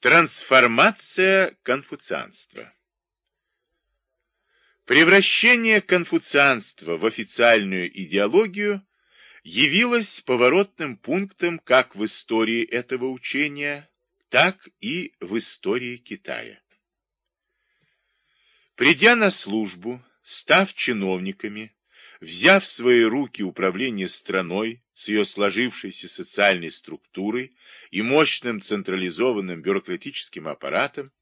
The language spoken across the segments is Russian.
Трансформация конфуцианства Превращение конфуцианства в официальную идеологию явилось поворотным пунктом как в истории этого учения, так и в истории Китая. Придя на службу, став чиновниками, взяв в свои руки управление страной с ее сложившейся социальной структурой и мощным централизованным бюрократическим аппаратом,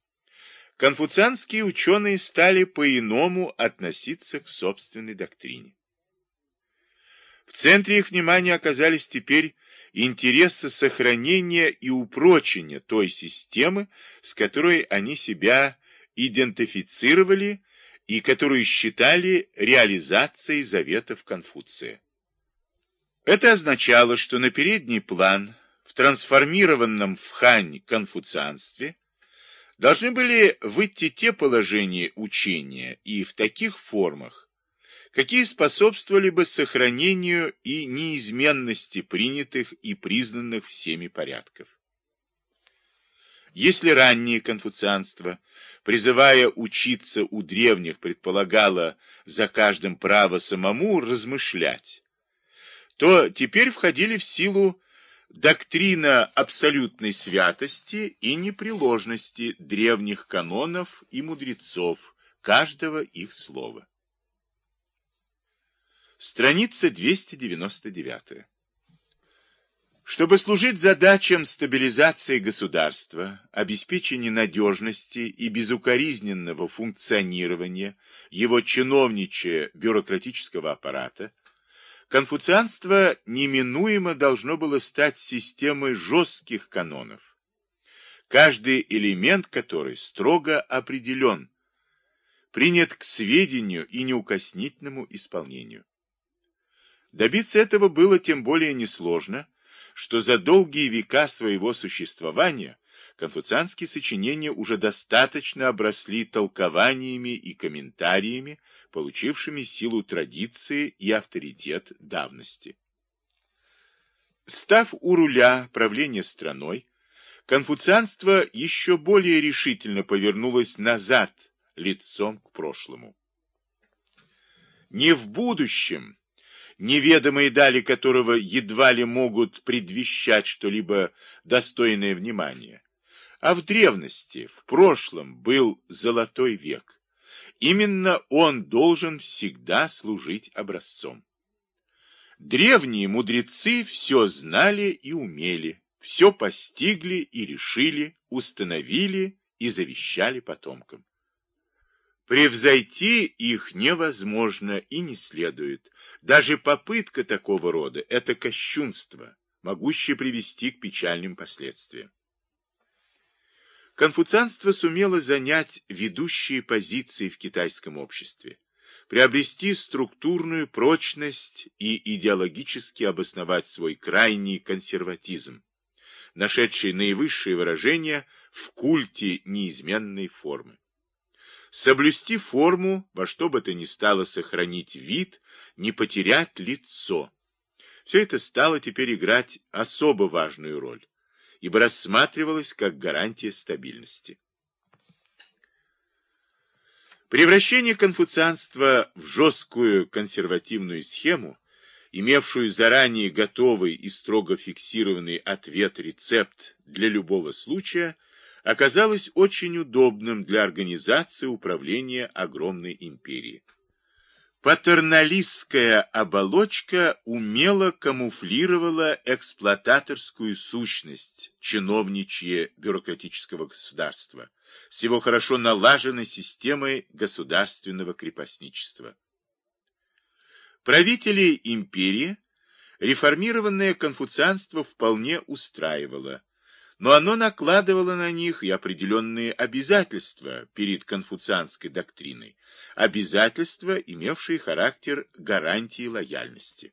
конфуцианские ученые стали по-иному относиться к собственной доктрине. В центре их внимания оказались теперь интересы сохранения и упрочения той системы, с которой они себя идентифицировали и которую считали реализацией заветов Конфуция. Это означало, что на передний план в трансформированном в хань конфуцианстве должны были выйти те положения учения и в таких формах, какие способствовали бы сохранению и неизменности принятых и признанных всеми порядков. Если раннее конфуцианство, призывая учиться у древних, предполагало за каждым право самому размышлять, то теперь входили в силу доктрина абсолютной святости и непреложности древних канонов и мудрецов, каждого их слова. Страница 299. Чтобы служить задачам стабилизации государства, обеспечения надежности и безукоризненного функционирования его чиновничьего бюрократического аппарата, конфуцианство неминуемо должно было стать системой жестких канонов, каждый элемент которой строго определен, принят к сведению и неукоснительному исполнению. Добиться этого было тем более несложно, что за долгие века своего существования конфуцианские сочинения уже достаточно обросли толкованиями и комментариями, получившими силу традиции и авторитет давности. Став у руля правления страной, конфуцианство еще более решительно повернулось назад, лицом к прошлому. Не в будущем, неведомые дали которого едва ли могут предвещать что-либо достойное внимания. А в древности, в прошлом, был золотой век. Именно он должен всегда служить образцом. Древние мудрецы все знали и умели, все постигли и решили, установили и завещали потомкам. Превзойти их невозможно и не следует. Даже попытка такого рода – это кощунство, могущее привести к печальным последствиям. Конфуцианство сумело занять ведущие позиции в китайском обществе, приобрести структурную прочность и идеологически обосновать свой крайний консерватизм, нашедший наивысшее выражение в культе неизменной формы соблюсти форму, во что бы то ни стало сохранить вид, не потерять лицо. Все это стало теперь играть особо важную роль, ибо рассматривалось как гарантия стабильности. Превращение конфуцианства в жесткую консервативную схему, имевшую заранее готовый и строго фиксированный ответ-рецепт для любого случая – оказалось очень удобным для организации управления огромной империей. Патерналистская оболочка умело камуфлировала эксплуататорскую сущность чиновничье бюрократического государства с его хорошо налаженной системой государственного крепостничества. Правители империи реформированное конфуцианство вполне устраивало, но оно накладывало на них и определенные обязательства перед конфуцианской доктриной, обязательства, имевшие характер гарантии лояльности.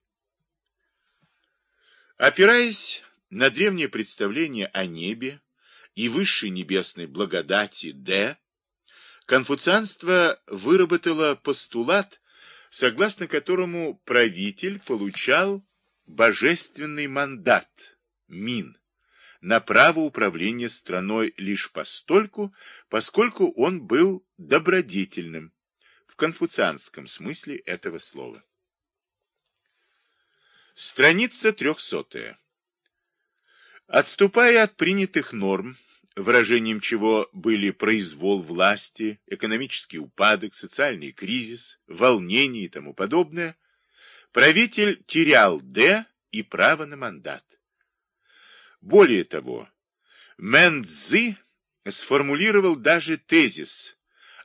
Опираясь на древнее представление о небе и высшей небесной благодати Д, конфуцианство выработало постулат, согласно которому правитель получал божественный мандат, мин, на право управления страной лишь постольку, поскольку он был добродетельным, в конфуцианском смысле этого слова. Страница трехсотая. Отступая от принятых норм, выражением чего были произвол власти, экономический упадок, социальный кризис, волнение и тому подобное, правитель терял «Д» и право на мандат. Более того, Мэн Цзы сформулировал даже тезис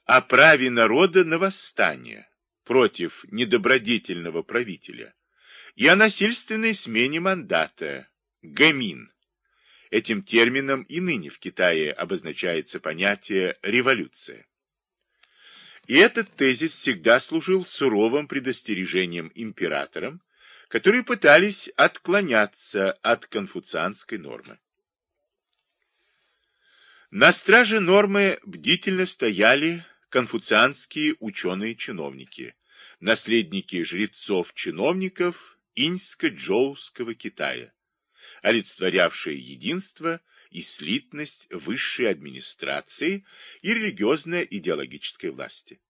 о праве народа на восстание против недобродетельного правителя и о насильственной смене мандата гэмин. Этим термином и ныне в Китае обозначается понятие «революция». И этот тезис всегда служил суровым предостережением императорам, которые пытались отклоняться от конфуцианской нормы. На страже нормы бдительно стояли конфуцианские ученые-чиновники, наследники жрецов-чиновников иньско-джоуского Китая олицетворявшее единство и слитность высшей администрации и религиозно-идеологической власти.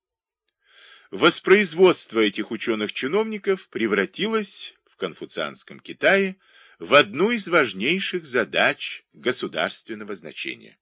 Воспроизводство этих ученых-чиновников превратилось в конфуцианском Китае в одну из важнейших задач государственного значения.